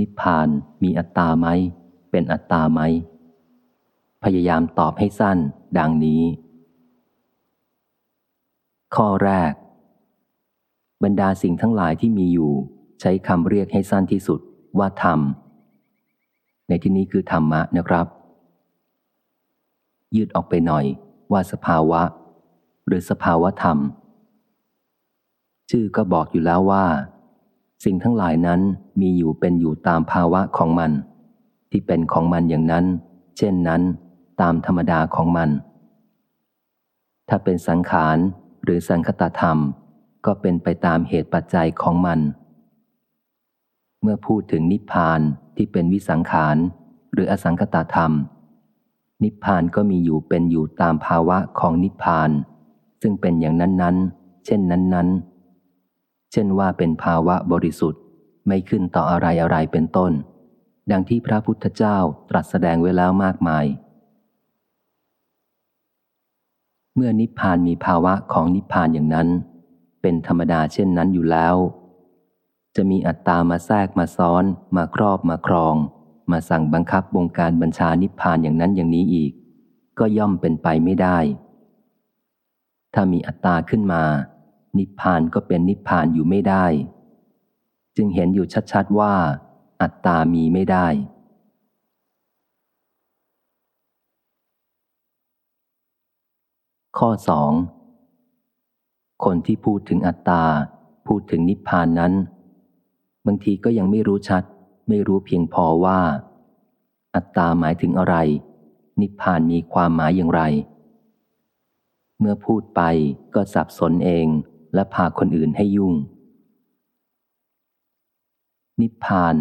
นิพพานมีอัตตาไหม เป็นอัตตาไหม พยายามตอบให้สั้น ดังนี้ ข้อแรก บรรดาสิ่งทั้งหลายที่มีอยู่ ใช้คำเรียกให้สั้นที่สุดว่าธรรม ในที่นี้คือธรรมะนะครับ ยืดออกไปหน่อยว่าสภาวะ หรือสภาวะธรรม ชื่อก็บอกอยู่แล้วว่า สิ่งทั้งหลายนั้นมีอยู่เป็นอยู่ตามภาวะของมัน ที่เป็นของมันอย่างนั้น เช่นนั้น ตามธรรมดาของมัน ถ้าเป็นสังขารหรือสังคตธรรม ก็เป็นไปตามเหตุปัจจัยของมัน เมื่อพูดถึงนิพพานที่เป็นวิสังขารหรืออสังคตธรรม นิพพานก็มีอยู่เป็นอยู่ตามภาวะของนิพพาน ซึ่งเป็นอย่างนั้นๆเช่นนั้นๆ เช่นว่าเป็นภาวะบริสุทธิ์ไม่ขึ้นต่ออะไรอะไรเป็นต้น ดังที่พระพุทธเจ้าตรัสแสดงไว้แล้วมากมาย เมื่อนิพพานมีภาวะของนิพพานอย่างนั้น เป็นธรรมดาเช่นนั้นอยู่แล้ว จะมีอัตตามาแทรกมาซ้อนมาครอบมาครอง มาสั่งบังคับบงการบัญชานิพพานอย่างนั้นอย่างนี้อีก ก็ย่อมเป็นไปไม่ได้ ถ้ามีอัตตาขึ้นมา นิพพานก็เป็นนิพพานอยู่ไม่ได้ จึงเห็นอยู่ชัดๆว่า อัตตามีไม่ได้ ข้อสองคนที่พูดถึงอัตตา พูดถึงนิพพานนั้น บางทีก็ยังไม่รู้ชัด ไม่รู้เพียงพอว่า อัตตาหมายถึงอะไร นิพพานมีความหมายอย่างไร เมื่อพูดไปก็สับสนเอง และพาคนอื่นให้ยุ่ง นิพพาน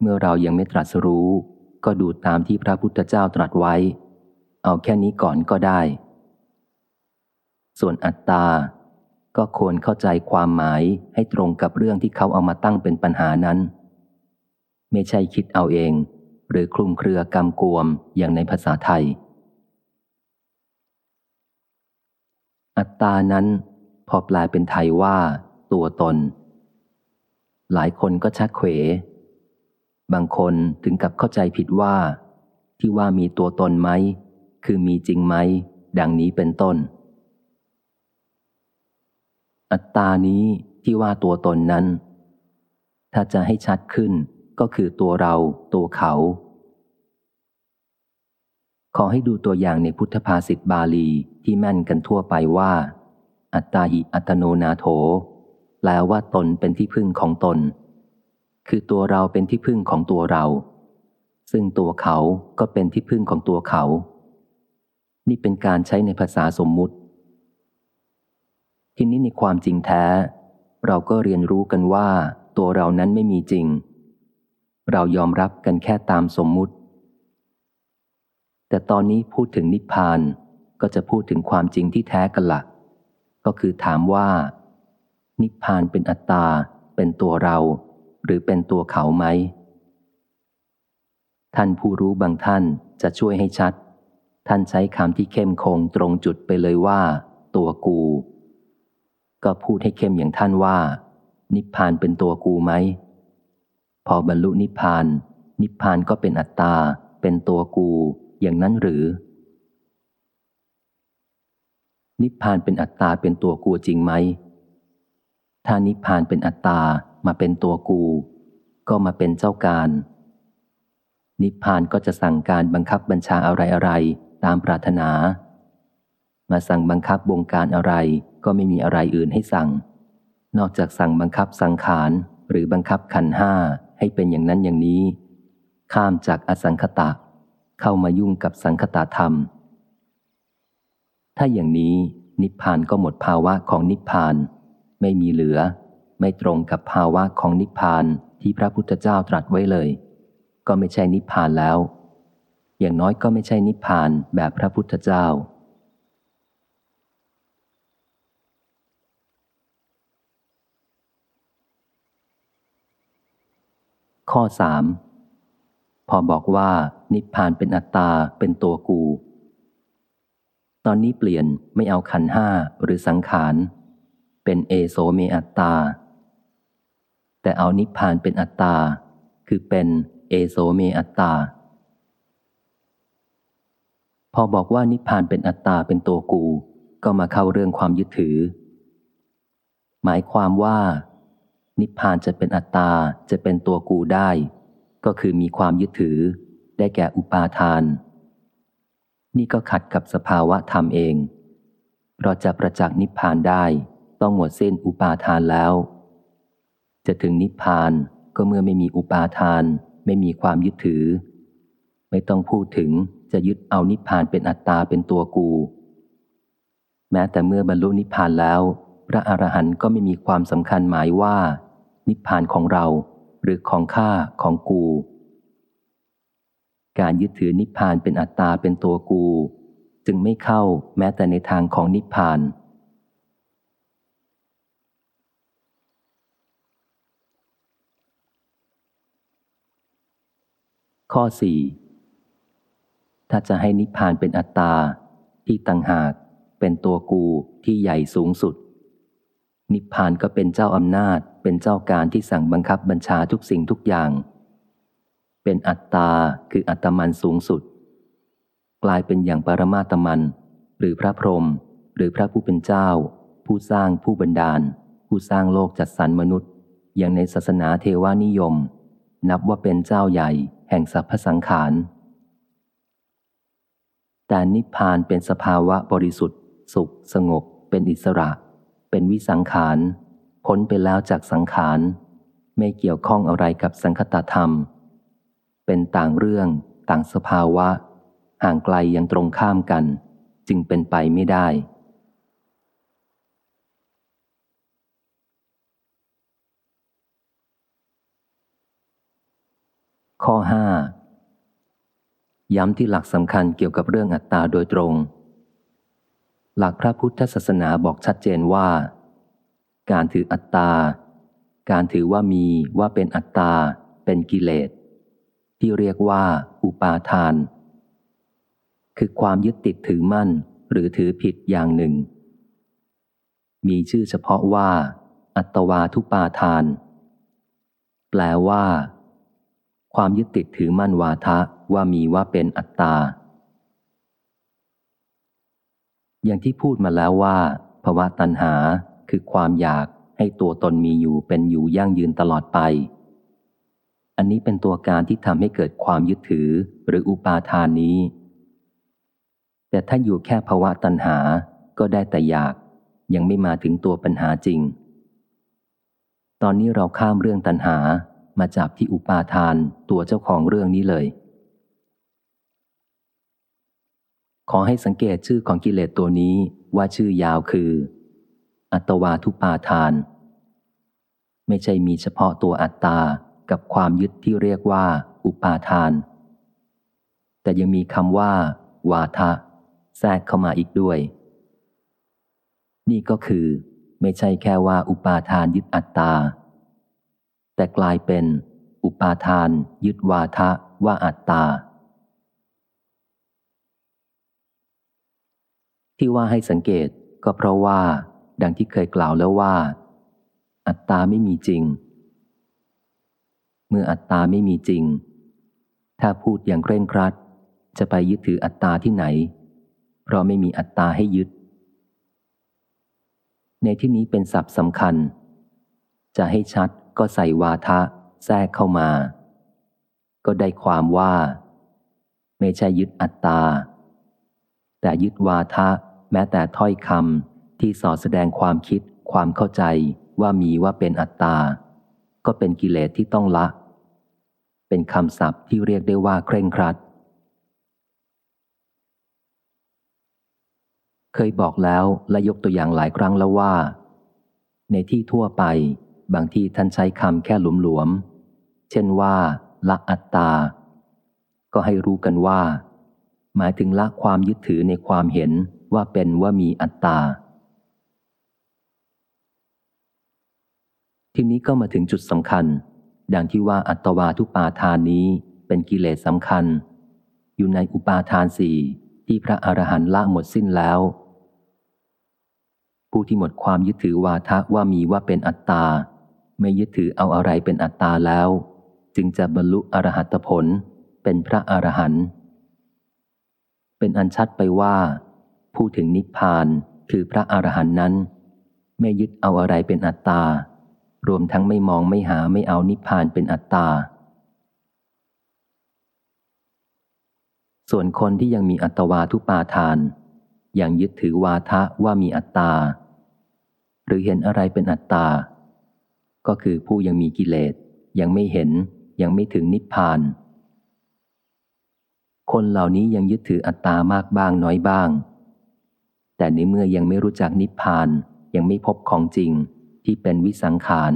เมื่อเรายังไม่ตรัสรู้ ก็ดูตามที่พระพุทธเจ้าตรัสไว้ เอาแค่นี้ก่อนก็ได้ ส่วนอัตตา ก็ควรเข้าใจความหมายให้ตรงกับเรื่องที่เขาเอามาตั้งเป็นปัญหานั้น ไม่ใช่คิดเอาเอง หรือคลุมเครือกำกวมอย่างในภาษาไทยอัตตานั้น พอแปลเป็นไทยว่า ตัวตน หลายคนก็ชักเขว บางคนถึงกับเข้าใจผิดว่า ที่ว่ามีตัวตนไหม คือมีจริงไหม ดังนี้เป็นต้น อัตตานี้ที่ว่าตัวตนนั้น ถ้าจะให้ชัดขึ้นก็คือตัวเรา ตัวเขา ขอให้ดูตัวอย่างในพุทธภาษิตบาลีที่แม่นกันทั่วไปว่า อัตตาหิอัตโนนาโถ แปลว่าตนเป็นที่พึ่งของตน คือตัวเราเป็นที่พึ่งของตัวเรา ซึ่งตัวเขาก็เป็นที่พึ่งของตัวเขา นี่เป็นการใช้ในภาษาสมมุติ ทีนี้ในความจริงแท้ เราก็เรียนรู้กันว่า ตัวเรานั้นไม่มีจริง เรายอมรับกันแค่ตามสมมุติ แต่ตอนนี้พูดถึงนิพพานก็จะพูดถึงความจริงที่แท้กันละ่ะ ก็คือถามว่า นิพพานเป็นอัตตา เป็นตัวเรา หรือเป็นตัวเขาไหม ท่านผู้รู้บางท่านจะช่วยให้ชัด ท่านใช้คำที่เข้มคงตรงจุดไปเลยว่า ตัวกู ก็พูดให้เข้มอย่างท่านว่า นิพพานเป็นตัวกูไหม พอบรรลุนิพพาน นิพพานก็เป็นอัตตา เป็นตัวกู อย่างนั้นหรือ นิพพานเป็นอัตตาเป็นตัวกูจริงไหม ถ้านิพพานเป็นอัตตามาเป็นตัวกู ก็มาเป็นเจ้าการ นิพพานก็จะสั่งการบังคับบัญชาอะไรอะไรตามปรารถนา มาสั่งบังคับบงการอะไรก็ไม่มีอะไรอื่นให้สั่ง นอกจากสั่งบังคับสังขารหรือบังคับขันห้าให้เป็นอย่างนั้นอย่างนี้ ข้ามจากอสังคตะ เข้ามายุ่งกับสังคตธรรม ถ้าอย่างนี้นิพพานก็หมดภาวะของนิพพาน ไม่มีเหลือ ไม่ตรงกับภาวะของนิพพานที่พระพุทธเจ้าตรัสไว้เลย ก็ไม่ใช่นิพพานแล้ว อย่างน้อยก็ไม่ใช่นิพพานแบบพระพุทธเจ้า ข้อสามพอบอกว่านิพพานเป็นอัตตาเป็นตัวกู ตอนนี้เปลี่ยนไม่เอาขันห้าหรือสังขาร เป็นเอโสเมอัตตา แต่เอานิพพานเป็นอัตตา คือเป็นเอโสเมอัตตา พอบอกว่านิพพานเป็นอัตตาเป็นตัวกู ก็มาเข้าเรื่องความยึดถือ หมายความว่า นิพพานจะเป็นอัตตาจะเป็นตัวกูได้ ก็คือมีความยึดถือ ได้แก่อุปาทาน นี่ก็ขัดกับสภาวะธรรมเองเราจะประจักษ์นิพพานได้ต้องหมดสิ้นอุปาทานแล้ว จะถึงนิพพานก็เมื่อไม่มีอุปาทาน ไม่มีความยึดถือ ไม่ต้องพูดถึงจะยึดเอานิพพานเป็นอัตตาเป็นตัวกู แม้แต่เมื่อบรรลุนิพพานแล้ว พระอรหันต์ก็ไม่มีความสำคัญหมายว่า นิพพานของเราหรือของข้าของกู การยึดถือนิพพานเป็นอัตตาเป็นตัวกู จึงไม่เข้าแม้แต่ในทางของนิพพาน ข้อสี่ถ้าจะให้นิพพานเป็นอัตตาที่ต่างหากเป็นตัวกูที่ใหญ่สูงสุด นิพพานก็เป็นเจ้าอำนาจ เป็นเจ้าการที่สั่งบังคับบัญชาทุกสิ่งทุกอย่าง เป็นอัตตาคืออัตมันสูงสุด กลายเป็นอย่างปรมาตมัน หรือพระพรหมหรือพระผู้เป็นเจ้า ผู้สร้างผู้บันดาล ผู้สร้างโลกจัดสรรมนุษย์ อย่างในศาสนาเทวานิยม นับว่าเป็นเจ้าใหญ่ แห่งสรรพสังขารแต่นิพพานเป็นสภาวะบริสุทธิ์ สุขสงบ เป็นอิสระ เป็นวิสังขารพ้นไปแล้วจากสังขาร ไม่เกี่ยวข้องอะไรกับสังคตธรรม เป็นต่างเรื่อง ต่างสภาวะ ห่างไกลยังตรงข้ามกัน จึงเป็นไปไม่ได้ ข้อห้าย้ำที่หลักสำคัญเกี่ยวกับเรื่องอัตตาโดยตรง หลักพระพุทธศาสนาบอกชัดเจนว่า การถืออัตตา การถือว่ามีว่าเป็นอัตตาเป็นกิเลส ที่เรียกว่าอุปาทาน คือความยึดติดถือมั่นหรือถือผิดอย่างหนึ่ง มีชื่อเฉพาะว่า อัตวาทุปาทาน แปลว่า ความยึดติดถือมั่นวาทะว่ามีว่าเป็นอัตตา อย่างที่พูดมาแล้วว่าภาวะตัณหาคือความอยากให้ตัวตนมีอยู่เป็นอยู่ยั่งยืนตลอดไป อันนี้เป็นตัวการที่ทำให้เกิดความยึดถือหรืออุปาทานนี้ แต่ถ้าอยู่แค่ภาวะตัณหาก็ได้แต่อยาก ยังไม่มาถึงตัวปัญหาจริง ตอนนี้เราข้ามเรื่องตัณหามาจับที่อุปาทานตัวเจ้าของเรื่องนี้เลย ขอให้สังเกตชื่อของกิเลสตัวนี้ว่าชื่อยาวคือ อัตวาทุปาทาน ไม่ใช่มีเฉพาะตัวอัตตา กับความยึดที่เรียกว่า อุปาทาน แต่ยังมีคำว่า วาทะ แทรกเข้ามาอีกด้วย นี่ก็คือ ไม่ใช่แค่ว่าอุปาทานยึดอัตตา แต่กลายเป็น อุปาทาน ยึดวาทะว่าอัตตา ที่ว่าให้สังเกตก็เพราะว่า ดังที่เคยกล่าวแล้วว่า อัตตาไม่มีจริง เมื่ออัตตาไม่มีจริง ถ้าพูดอย่างเคร่งครัด จะไปยึดถืออัตตาที่ไหน เพราะไม่มีอัตตาให้ยึด ในที่นี้เป็นศัพท์สำคัญ จะให้ชัดก็ใส่วาทะแทรกเข้ามา ก็ได้ความว่า ไม่ใช่ยึดอัตตา แต่ยึดวาทะแม้แต่ถ้อยคำที่สอดแสดงความคิดความเข้าใจว่ามีว่าเป็นอัตตา ก็เป็นกิเลสที่ต้องละ เป็นคำศัพท์ที่เรียกได้ว่าเคร่งครัด เคยบอกแล้วและยกตัวอย่างหลายครั้งแล้วว่า ในที่ทั่วไป บางที่ท่านใช้คำแค่หลวมๆ เช่นว่า ละอัตตา ก็ให้รู้กันว่า หมายถึงละความยึดถือในความเห็นว่าเป็นว่ามีอัตตาทีนี้ก็มาถึงจุดสำคัญ ดังที่ว่าอัตวาทุปาทานนี้เป็นกิเลสสำคัญ อยู่ในอุปาทานสี่ที่พระอรหันต์ละหมดสิ้นแล้ว ผู้ที่หมดความยึดถือวาทะว่ามีว่าเป็นอัตตา ไม่ยึดถือเอาอะไรเป็นอัตตาแล้ว จึงจะบรรลุอรหัตผลเป็นพระอรหันต์เป็นอันชัดไปว่า ผู้ถึงนิพพานคือพระอรหันต์นั้น ไม่ยึดเอาอะไรเป็นอัตตา รวมทั้งไม่มองไม่หาไม่เอานิพพานเป็นอัตตา ส่วนคนที่ยังมีอัตวาทุปาทาน ยังยึดถือวาทะว่ามีอัตตา หรือเห็นอะไรเป็นอัตตา ก็คือผู้ยังมีกิเลส ยังไม่เห็นยังไม่ถึงนิพพาน คนเหล่านี้ยังยึดถืออัตตามากบ้างน้อยบ้าง แต่ในเมื่อยังไม่รู้จักนิพพานยังไม่พบของจริง ที่เป็นวิสังขาร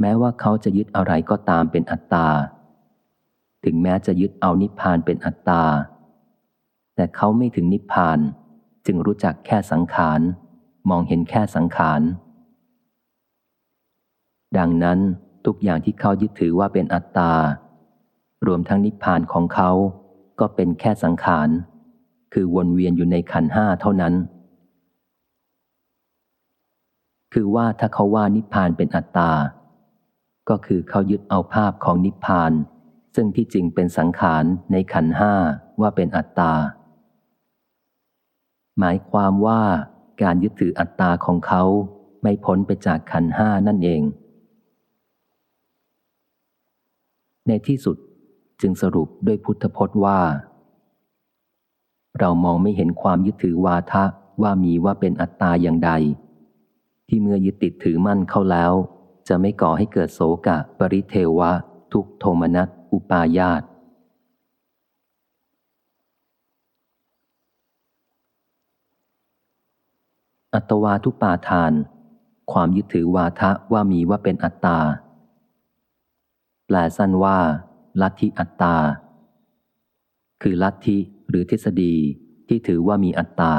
แม้ว่าเขาจะยึดอะไรก็ตามเป็นอัตตา ถึงแม้จะยึดเอานิพพานเป็นอัตตา แต่เขาไม่ถึงนิพพาน จึงรู้จักแค่สังขาร มองเห็นแค่สังขาร ดังนั้นทุกอย่างที่เขายึดถือว่าเป็นอัตตา รวมทั้งนิพพานของเขาก็เป็นแค่สังขาร คือวนเวียนอยู่ในขันห้าเท่านั้น คือว่าถ้าเขาว่านิพพานเป็นอัตตา ก็คือเขายึดเอาภาพของนิพพาน ซึ่งที่จริงเป็นสังขารในขันห้าว่าเป็นอัตตา หมายความว่าการยึดถืออัตตาของเขาไม่พ้นไปจากขันห้านั่นเอง ในที่สุดจึงสรุปด้วยพุทธพจน์ว่า เรามองไม่เห็นความยึดถือวาทะว่ามีว่าเป็นอัตตาอย่างใด ที่เมื่อยึดติดถือมั่นเข้าแล้ว จะไม่ก่อให้เกิดโศกะ ปริเทวะ ทุกโทมนัสอุปายาตอัตวาทุปาทาน ความยึดถือวาทะว่ามีว่าเป็นอัตตาแปลสั้นว่า ลัทธิอัตตา คือลัทธิหรือทฤษฎีที่ถือว่ามีอัตตา